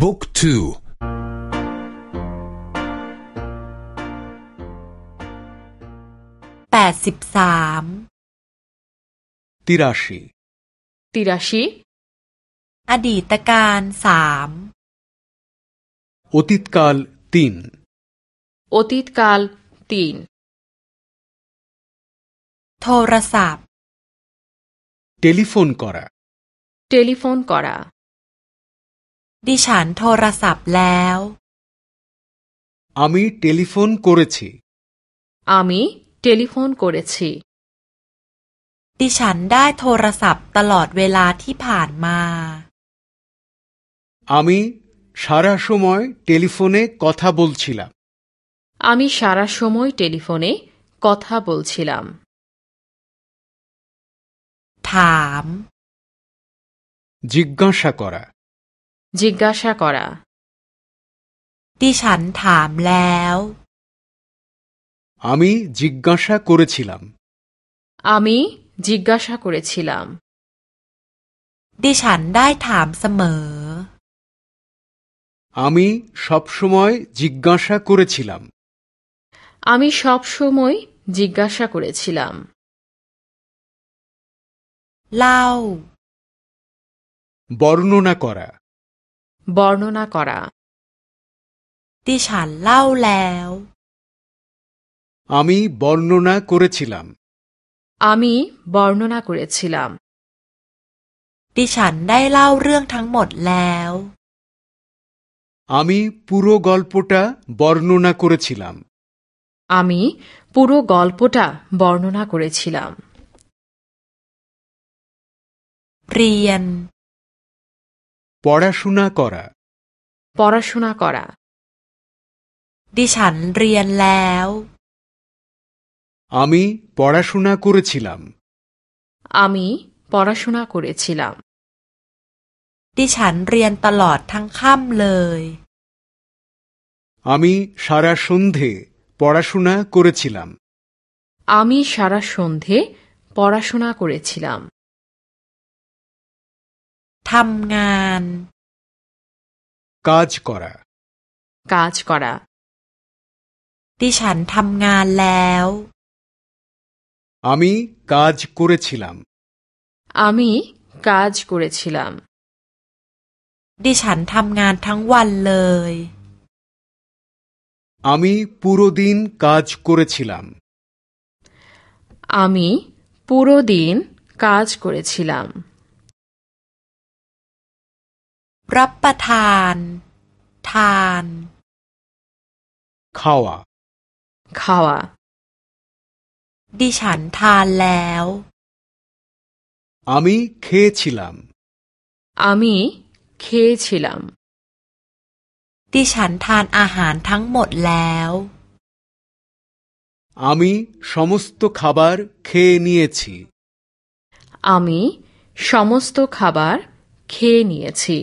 บุ๊กทูแปดสิบสามติราชีติราชีอดีตการสามอติตกาลตีนอติตกาลตีนโทรศัพท์เทลิฟอนกราเทลิฟอนกรา ดิฉันโทรศัพท์แล้ว আমি টেলিফোন করেছি อามีเทลิฟ োন করেছি ดิฉันได้โทรศัพท์ตลอดเวลาที่ผ่านมา আমি সারা সময় টেলিফোনে কথা বলছিলাম อามี সারা সময় টেলিফোনে কথা বলছিলাম ถาม জিজ্ঞাসা করা জিজ্ঞাসা করা ดิฉันถามแล้ว আমি জিজ্ঞাসা করেছিলাম อามี জিজ্ঞাসা করেছিলাম ดิฉันได้ถามเสมอ আমি সবসময় জিজ্ঞাসা করেছিলাম আমি সব সময় জিজ্ঞাসা করেছিলাম เล่า বর্ণনা করা বর্ণনা করা ดิฉันเล่าแล้ว আমি বর্ণনা করেছিলাম আমি বর্ণনা করেছিলাম ดิฉันได้เล่าเรื่องทั้งหมดแล้ว আমি পুরো গল্পটা বর্ণনা করেছিলাম আমি পুরো গল্পটা বর্ণনা করেছিলাম เรียน পড়াশোনা করা পড়াশোনা করা ดิฉันเรียนแล้ว আমি পড়াশোনা করেছিলাম আমি পড়াশোনা করেছিলাম ดิฉันเรียนตลอดทั้งค่ำเลย আমি সারা সন্ধে পড়াশোনা করেছিলাম আমি সারা সন্ধে পড়াশোনা করেছিলাম ทำงาน কাজ করা কাজ করা ดิฉันทำงานแล้ว আমি কাজ করেছিলাম আমি কাজ করেছিলাম ดิฉันทำงานทั้งวันเลย আমি পুরো দিন কাজ করেছিলাম আমি পুরো দিন কাজ করেছিলাম รับประทาน ทาน খাওয়া খাওয়া ดิฉันทานแล้ว আমি খেয়েছিলাম আমি খেয়েছিলাম ดิฉันทานอาหารทั้งหมดแล้ว আমি সমস্ত খাবার খেয়ে নিয়েছি আমি সমস্ত খাবার খেয়ে নিয়েছি